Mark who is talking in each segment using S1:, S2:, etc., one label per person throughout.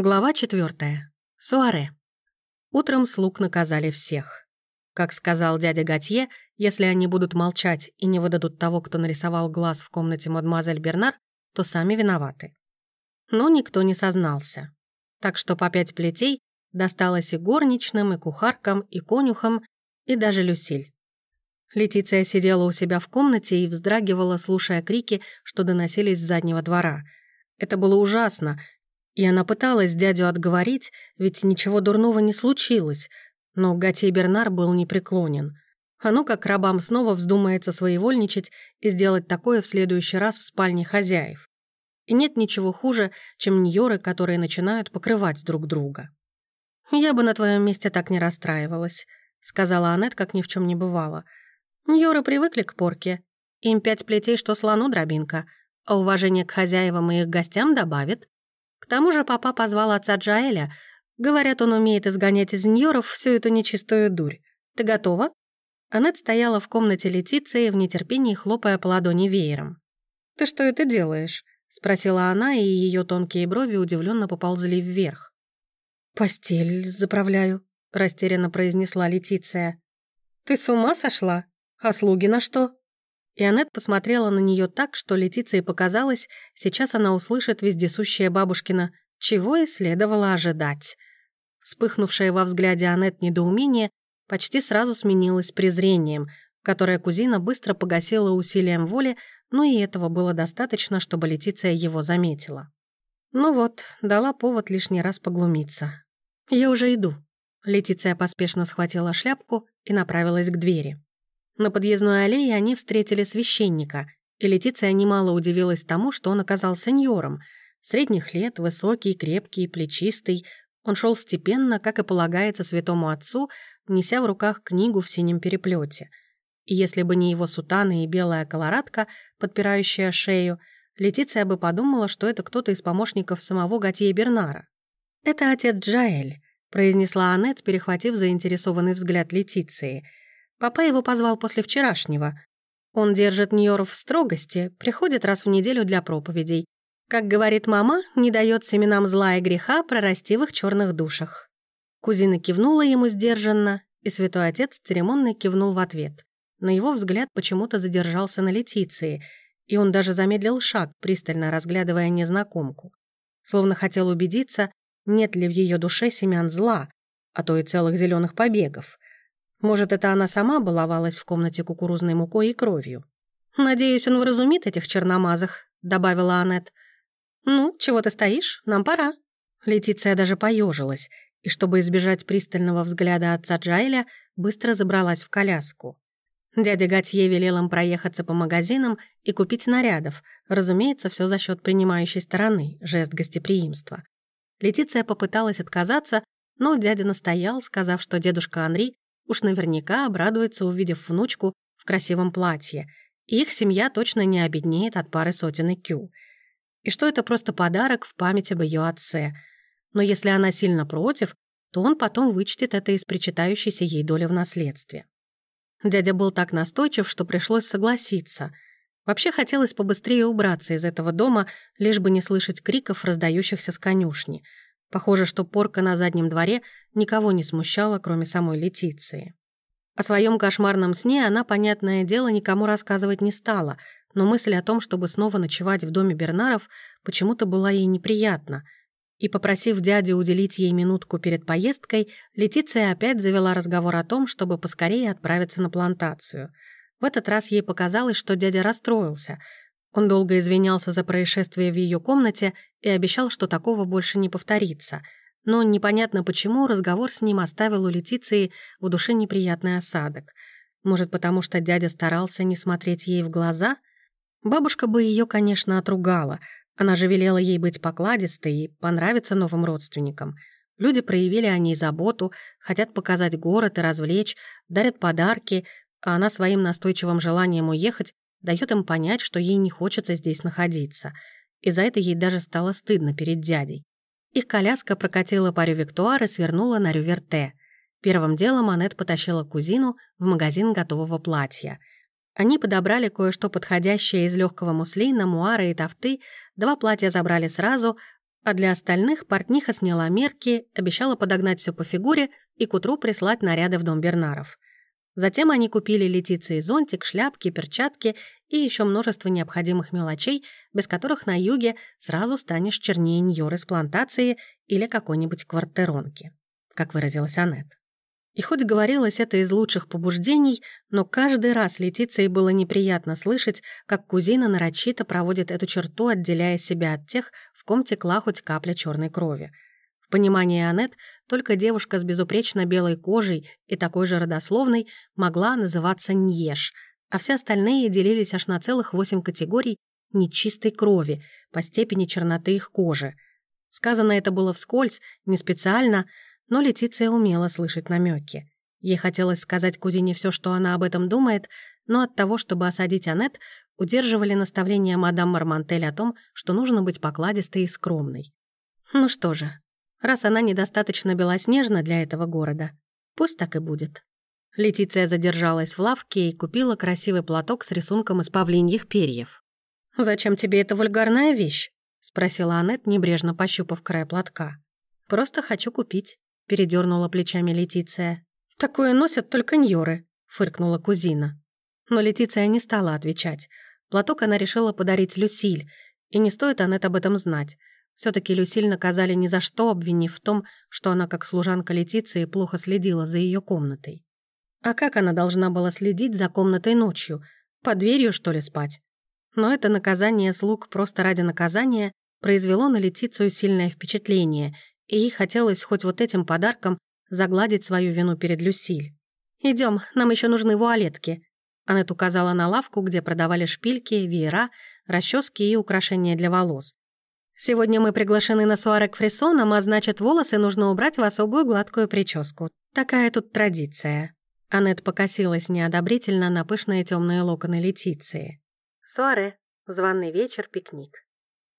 S1: Глава четвертая. Суаре. Утром слуг наказали всех. Как сказал дядя Готье, если они будут молчать и не выдадут того, кто нарисовал глаз в комнате мадемуазель Бернар, то сами виноваты. Но никто не сознался. Так что по пять плетей досталось и горничным, и кухаркам, и конюхам, и даже Люсиль. Летиция сидела у себя в комнате и вздрагивала, слушая крики, что доносились с заднего двора. Это было ужасно, и она пыталась дядю отговорить, ведь ничего дурного не случилось, но Готье Бернар был непреклонен. А ну как рабам снова вздумается своевольничать и сделать такое в следующий раз в спальне хозяев. И нет ничего хуже, чем ньоры, которые начинают покрывать друг друга. «Я бы на твоем месте так не расстраивалась», — сказала Аннет, как ни в чем не бывало. «Ньоры привыкли к порке. Им пять плетей, что слону дробинка, а уважение к хозяевам и их гостям добавит. К тому же папа позвал отца Джаэля. Говорят, он умеет изгонять из ньоров всю эту нечистую дурь. Ты готова?» Аннет стояла в комнате Летиции в нетерпении, хлопая по ладони веером. «Ты что это делаешь?» — спросила она, и ее тонкие брови удивленно поползли вверх. «Постель заправляю», — растерянно произнесла Летиция. «Ты с ума сошла? А слуги на что?» И Аннет посмотрела на нее так, что Летиции показалось, сейчас она услышит вездесущая бабушкина «чего и следовало ожидать». Вспыхнувшее во взгляде Аннет недоумение почти сразу сменилось презрением, которое кузина быстро погасила усилием воли, но и этого было достаточно, чтобы Летиция его заметила. Ну вот, дала повод лишний раз поглумиться. «Я уже иду». Летиция поспешно схватила шляпку и направилась к двери. На подъездной аллее они встретили священника, и Летиция немало удивилась тому, что он оказался сеньором. Средних лет, высокий, крепкий, плечистый. Он шел степенно, как и полагается святому отцу, неся в руках книгу в синем переплете. И если бы не его сутана и белая колорадка, подпирающая шею, Летиция бы подумала, что это кто-то из помощников самого Готье Бернара. «Это отец Джаэль», — произнесла Аннет, перехватив заинтересованный взгляд Летиции — Папа его позвал после вчерашнего. Он держит Ньоров в строгости, приходит раз в неделю для проповедей. Как говорит мама, не дает семенам зла и греха прорасти в их черных душах. Кузина кивнула ему сдержанно, и святой отец церемонно кивнул в ответ. Но его взгляд почему-то задержался на Летиции, и он даже замедлил шаг, пристально разглядывая незнакомку. Словно хотел убедиться, нет ли в ее душе семян зла, а то и целых зеленых побегов. Может, это она сама баловалась в комнате кукурузной мукой и кровью. «Надеюсь, он вразумит этих черномазых», — добавила Аннет. «Ну, чего ты стоишь? Нам пора». Летиция даже поежилась, и, чтобы избежать пристального взгляда отца Джайля, быстро забралась в коляску. Дядя Готье велел им проехаться по магазинам и купить нарядов, разумеется, все за счет принимающей стороны, жест гостеприимства. Летиция попыталась отказаться, но дядя настоял, сказав, что дедушка Анри Уж наверняка обрадуется, увидев внучку в красивом платье. И их семья точно не обеднеет от пары сотен кю. И что это просто подарок в память об ее отце. Но если она сильно против, то он потом вычтет это из причитающейся ей доли в наследстве. Дядя был так настойчив, что пришлось согласиться. Вообще хотелось побыстрее убраться из этого дома, лишь бы не слышать криков, раздающихся с конюшни — Похоже, что порка на заднем дворе никого не смущала, кроме самой Летиции. О своем кошмарном сне она, понятное дело, никому рассказывать не стала, но мысль о том, чтобы снова ночевать в доме Бернаров, почему-то была ей неприятна. И, попросив дядю уделить ей минутку перед поездкой, Летиция опять завела разговор о том, чтобы поскорее отправиться на плантацию. В этот раз ей показалось, что дядя расстроился — он долго извинялся за происшествие в ее комнате и обещал, что такого больше не повторится. Но непонятно почему разговор с ним оставил у Летиции в душе неприятный осадок. Может, потому что дядя старался не смотреть ей в глаза? Бабушка бы ее, конечно, отругала. Она же велела ей быть покладистой и понравиться новым родственникам. Люди проявили о ней заботу, хотят показать город и развлечь, дарят подарки, а она своим настойчивым желанием уехать дает им понять, что ей не хочется здесь находиться, и за это ей даже стало стыдно перед дядей. Их коляска прокатила парю Виктуар и свернула на Рюверте. Первым делом Аннет потащила кузину в магазин готового платья. Они подобрали кое-что подходящее из легкого муслина, муара и тафты, два платья забрали сразу, А для остальных портниха сняла мерки, обещала подогнать все по фигуре и к утру прислать наряды в дом Бернаров. Затем они купили Летиции зонтик, шляпки, перчатки и еще множество необходимых мелочей, без которых на юге сразу станешь чернее Ньор из плантации или какой-нибудь квартиронки, как выразилась Аннет. И хоть говорилось это из лучших побуждений, но каждый раз Летиции было неприятно слышать, как кузина нарочито проводит эту черту, отделяя себя от тех, в ком текла хоть капля черной крови — в понимании Аннет только девушка с безупречно белой кожей и такой же родословной могла называться Ньеш, а все остальные делились аж на целых восемь категорий нечистой крови по степени черноты их кожи. Сказано это было вскользь, не специально, но Летиция умела слышать намеки. Ей хотелось сказать кузине все, что она об этом думает, но от того, чтобы осадить Аннет, удерживали наставления мадам Мармантель о том, что нужно быть покладистой и скромной. Ну что же, раз она недостаточно белоснежна для этого города. Пусть так и будет. Летиция задержалась в лавке и купила красивый платок с рисунком из павлиньих перьев. «Зачем тебе эта вульгарная вещь?» — спросила Аннет, небрежно пощупав край платка. «Просто хочу купить», — передернула плечами Летиция. «Такое носят только ньоры», — фыркнула кузина. Но Летиция не стала отвечать. Платок она решила подарить Люсиль, и не стоит Аннет об этом знать. Все-таки Люсиль наказали ни за что, обвинив в том, что она, как служанка Летиции, плохо следила за ее комнатой. А как она должна была следить за комнатой ночью? Под дверью, что ли, спать? Но это наказание слуг просто ради наказания произвело на Летицию сильное впечатление, и ей хотелось хоть вот этим подарком загладить свою вину перед Люсиль. Идем, нам еще нужны вуалетки». Аннет указала на лавку, где продавали шпильки, веера, расчески и украшения для волос. Сегодня мы приглашены на суаре к а значит, волосы нужно убрать в особую гладкую прическу. Такая тут традиция». Аннет покосилась неодобрительно на пышные темные локоны Летиции. «Суаре. Званный вечер, пикник».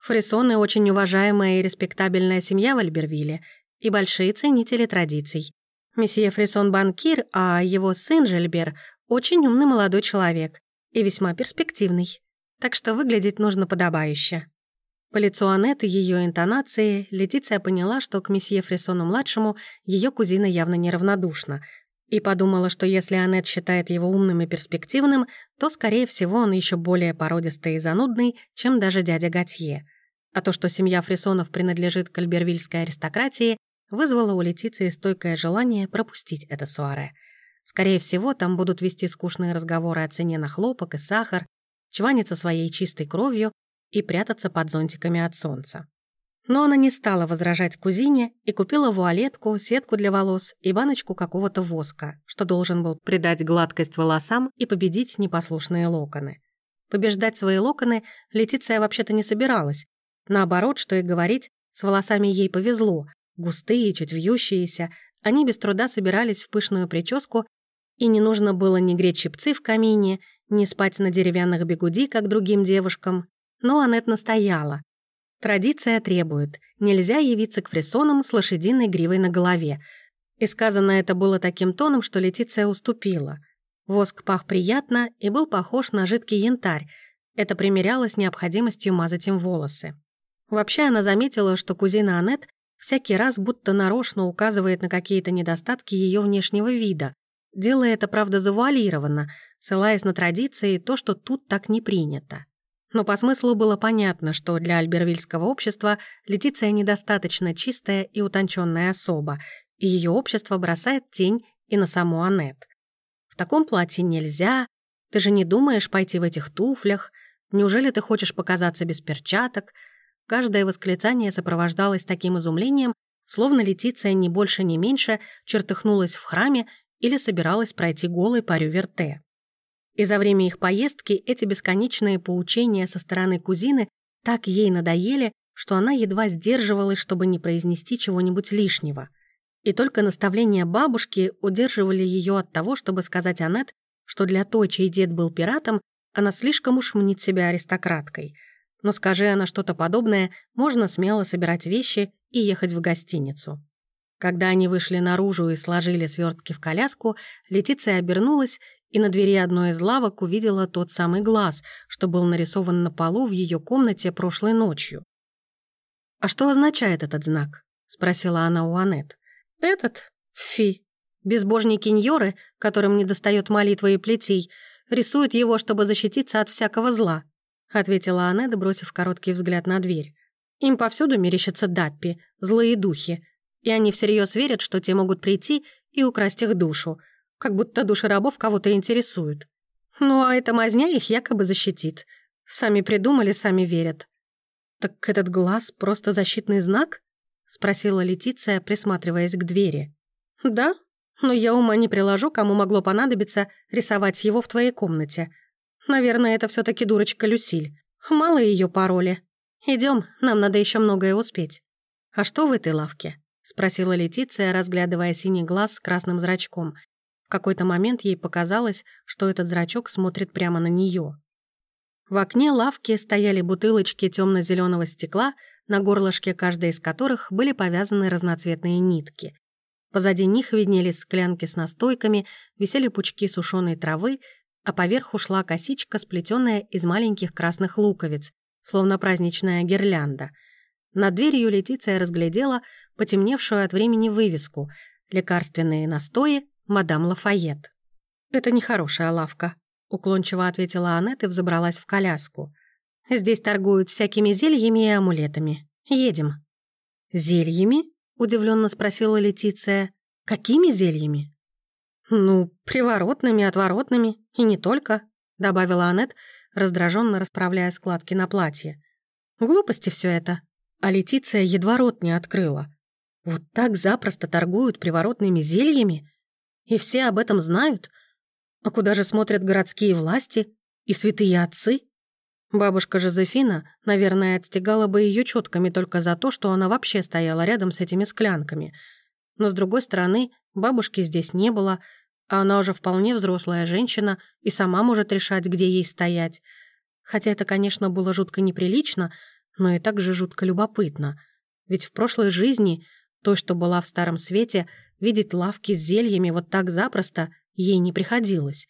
S1: Фрисоны — очень уважаемая и респектабельная семья в Альбервилле и большие ценители традиций. Месье Фрисон — банкир, а его сын Жильбер — очень умный молодой человек и весьма перспективный. Так что выглядеть нужно подобающе. По лицу Аннет и ее интонации Летиция поняла, что к месье Фрисону-младшему ее кузина явно неравнодушна, и подумала, что если Аннет считает его умным и перспективным, то, скорее всего, он еще более породистый и занудный, чем даже дядя Готье. А то, что семья Фрисонов принадлежит к альбервильской аристократии, вызвало у Летиции стойкое желание пропустить это суаре. Скорее всего, там будут вести скучные разговоры о цене на хлопок и сахар, чваниться своей чистой кровью и прятаться под зонтиками от солнца. Но она не стала возражать кузине и купила вуалетку, сетку для волос и баночку какого-то воска, что должен был придать гладкость волосам и победить непослушные локоны. Побеждать свои локоны Летиция вообще-то не собиралась. Наоборот, что и говорить, с волосами ей повезло. Густые, чуть вьющиеся, они без труда собирались в пышную прическу, и не нужно было ни греть щипцы в камине, ни спать на деревянных бегуди, как другим девушкам, но Аннет настояла. Традиция требует, нельзя явиться к фрисонам с лошадиной гривой на голове. И сказано это было таким тоном, что Летиция уступила. Воск пах приятно и был похож на жидкий янтарь. Это примерялось необходимостью мазать им волосы. Вообще она заметила, что кузина Аннет всякий раз будто нарочно указывает на какие-то недостатки ее внешнего вида, делая это, правда, завуалированно, ссылаясь на традиции и то, что тут так не принято. Но по смыслу было понятно, что для альбервильского общества Летиция недостаточно чистая и утонченная особа, и ее общество бросает тень и на саму Аннет. В таком платье нельзя, ты же не думаешь пойти в этих туфлях, неужели ты хочешь показаться без перчаток? Каждое восклицание сопровождалось таким изумлением, словно Летиция не больше, ни меньше чертыхнулась в храме или собиралась пройти голой по Рюверте. И за время их поездки эти бесконечные поучения со стороны кузины так ей надоели, что она едва сдерживалась, чтобы не произнести чего-нибудь лишнего. И только наставления бабушки удерживали ее от того, чтобы сказать Аннет, что для той, чей дед был пиратом, она слишком уж мнит себя аристократкой. Но скажи она что-то подобное, можно смело собирать вещи и ехать в гостиницу. Когда они вышли наружу и сложили свертки в коляску, Летиция обернулась и на двери одной из лавок увидела тот самый глаз, что был нарисован на полу в ее комнате прошлой ночью. «А что означает этот знак?» — спросила она у Анет. «Этот? Фи. Безбожники Ньоры, которым недостает молитвы и плетей, рисуют его, чтобы защититься от всякого зла», — ответила Анет, бросив короткий взгляд на дверь. «Им повсюду мерещатся даппи, злые духи, и они всерьез верят, что те могут прийти и украсть их душу, как будто души рабов кого-то интересуют. Ну а эта мазня их якобы защитит. Сами придумали, сами верят. «Так этот глаз — просто защитный знак?» — спросила Летиция, присматриваясь к двери. «Да, но я ума не приложу, кому могло понадобиться рисовать его в твоей комнате. Наверное, это все таки дурочка Люсиль. Мало ее пароли. Идем, нам надо еще многое успеть». «А что в этой лавке?» — спросила Летиция, разглядывая синий глаз с красным зрачком. В какой-то момент ей показалось, что этот зрачок смотрит прямо на нее. В окне лавки стояли бутылочки темно-зеленого стекла, на горлышке каждой из которых были повязаны разноцветные нитки. Позади них виднелись склянки с настойками, висели пучки сушеной травы, а поверх ушла косичка, сплетенная из маленьких красных луковиц, словно праздничная гирлянда. Над дверью Летиция разглядела потемневшую от времени вывеску «Лекарственные настои мадам Лафайет». «Это нехорошая лавка», Уклончиво ответила Аннет и взобралась в коляску. «Здесь торгуют всякими зельями и амулетами. Едем». «Зельями?» — удивленно спросила Летиция. «Какими зельями?» «Ну, приворотными, отворотными, и не только», — добавила Аннет, раздраженно расправляя складки на платье. «Глупости все это». А Летиция едва рот не открыла. «Вот так запросто торгуют приворотными зельями? И все об этом знают?» А куда же смотрят городские власти и святые отцы? Бабушка Жозефина, наверное, отстегала бы ее четками только за то, что она вообще стояла рядом с этими склянками. Но, с другой стороны, бабушки здесь не было, а она уже вполне взрослая женщина и сама может решать, где ей стоять. Хотя это, конечно, было жутко неприлично, но и также жутко любопытно. Ведь в прошлой жизни, той, что была в Старом Свете, видеть лавки с зельями вот так запросто ей не приходилось,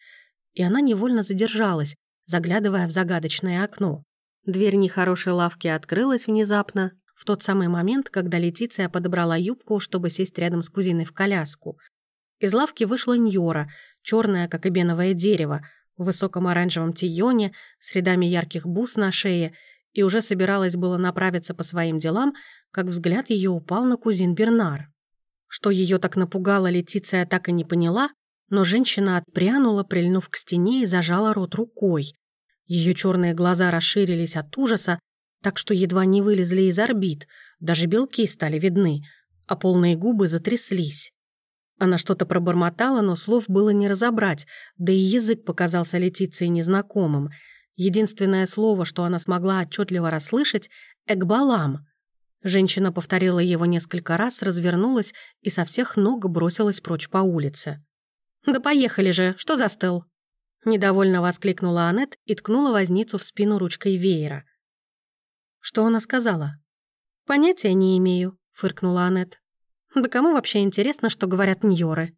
S1: и она невольно задержалась, заглядывая в загадочное окно. Дверь нехорошей лавки открылась внезапно, в тот самый момент, когда Летиция подобрала юбку, чтобы сесть рядом с кузиной в коляску. Из лавки вышла Ньора, черная, как эбеновое дерево, в высоком оранжевом тионе, с рядами ярких бус на шее, и уже собиралась было направиться по своим делам, как взгляд ее упал на кузин Бернар. Что ее так напугало, Летиция так и не поняла, но женщина отпрянула, прильнув к стене и зажала рот рукой. Ее черные глаза расширились от ужаса, так что едва не вылезли из орбит, даже белки стали видны, а полные губы затряслись. Она что-то пробормотала, но слов было не разобрать, да и язык показался Летиции незнакомым. Единственное слово, что она смогла отчетливо расслышать — «экбалам». Женщина повторила его несколько раз, развернулась и со всех ног бросилась прочь по улице. «Да поехали же, что застыл?» Недовольно воскликнула Аннет и ткнула возницу в спину ручкой веера. «Что она сказала?» «Понятия не имею», — фыркнула Аннет. «Да кому вообще интересно, что говорят ньоры?»